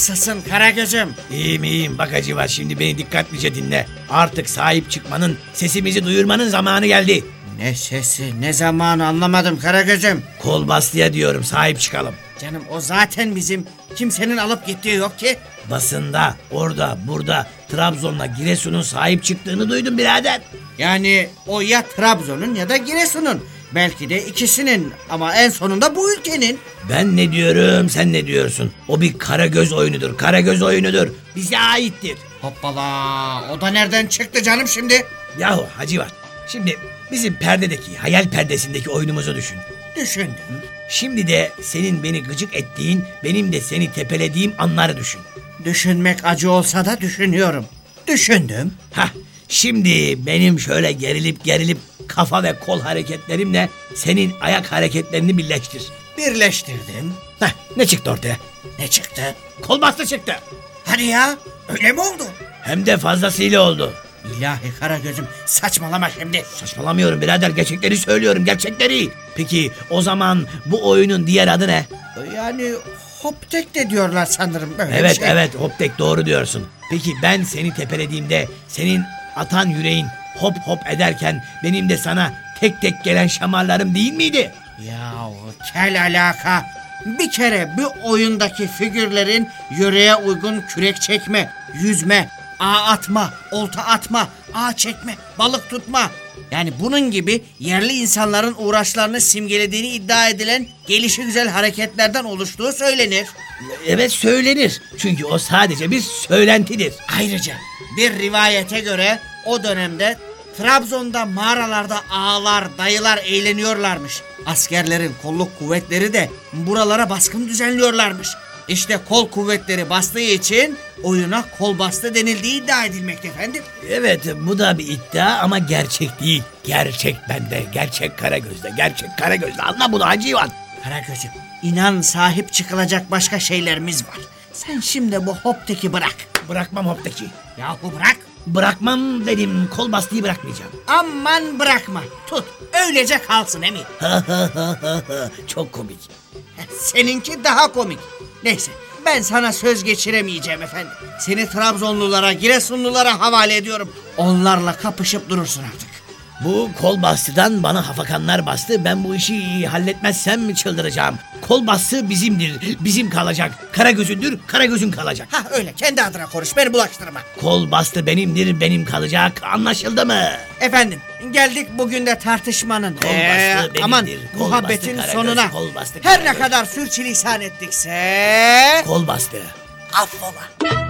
Nasılsın Karagöz'üm? İyiyim iyiyim bak Hacı var şimdi beni dikkatlice dinle. Artık sahip çıkmanın, sesimizi duyurmanın zamanı geldi. Ne sesi ne zamanı anlamadım Karagöz'üm. Kol bastıya diyorum sahip çıkalım. Canım o zaten bizim. Kimsenin alıp gittiği yok ki. Basında, orada, burada, Trabzon'la Giresun'un sahip çıktığını duydum birader. Yani o ya Trabzon'un ya da Giresun'un. Belki de ikisinin ama en sonunda bu ülkenin. Ben ne diyorum, sen ne diyorsun? O bir Karagöz oyunudur, Karagöz oyunudur. Bize aittir. Hoppala o da nereden çıktı canım şimdi? Yahu Hacı var. Şimdi bizim perdedeki, hayal perdesindeki oyunumuzu düşün. Düşündüm. Şimdi de senin beni gıcık ettiğin, benim de seni tepelediğim anları düşün. Düşünmek acı olsa da düşünüyorum. Düşündüm. Hah, şimdi benim şöyle gerilip gerilip kafa ve kol hareketlerimle senin ayak hareketlerini birleştir. Birleştirdim. Heh, ne çıktı ortaya? Ne çıktı? Kol bastı çıktı. Hadi ya öyle mi oldu? Hem de fazlasıyla oldu. İlahi Karagöz'üm saçmalama şimdi. Saçmalamıyorum birader gerçekleri söylüyorum gerçekleri. Peki o zaman bu oyunun diğer adı ne? Yani hoptek de diyorlar sanırım böyle evet şey. evet hoptek doğru diyorsun. Peki ben seni tepelediğimde senin atan yüreğin hop hop ederken benim de sana tek tek gelen şamarlarım değil miydi? Yahu kel alaka. Bir kere bu oyundaki figürlerin yöreye uygun kürek çekme, yüzme, ağ atma, olta atma, ağ çekme, balık tutma. Yani bunun gibi yerli insanların uğraşlarını simgelediğini iddia edilen gelişi güzel hareketlerden oluştuğu söylenir. Evet söylenir. Çünkü o sadece bir söylentidir. Ayrıca bir rivayete göre o dönemde Trabzon'da mağaralarda ağalar, dayılar eğleniyorlarmış. Askerlerin kolluk kuvvetleri de buralara baskın düzenliyorlarmış. İşte kol kuvvetleri bastığı için oyuna kol bastı denildiği iddia edilmekte efendim. Evet bu da bir iddia ama gerçek değil. Gerçek bende, gerçek Karagöz'de, gerçek Karagöz'de. Anla bunu Hacı İvan. Karagöz'üm inan sahip çıkılacak başka şeylerimiz var. Sen şimdi bu hopteki bırak. Bırakmam hoptaki. Yahu bırak. Bırakmam dedim, kol bastıyı bırakmayacağım. Aman bırakma. Tut. Öylece kalsın emin. Çok komik. Seninki daha komik. Neyse ben sana söz geçiremeyeceğim efendim. Seni Trabzonlulara, Giresunlulara havale ediyorum. Onlarla kapışıp durursun artık. Bu kol bastıdan bana hafakanlar bastı. Ben bu işi halletmezsem mi çıldıracağım? Kol bastı bizimdir, bizim kalacak. Karagöz'ündür, Karagöz'ün kalacak. Ha öyle kendi adına konuş beni bulaştırma. Kol bastı benimdir, benim kalacak. Anlaşıldı mı? Efendim geldik bugün de tartışmanın. Kol Ee, bastı benimdir, aman kol muhabbetin bastı Karagöz, sonuna. kol bastı Her ne Karagöz. kadar sürçülisan ettikse... Kol bastı. Affola.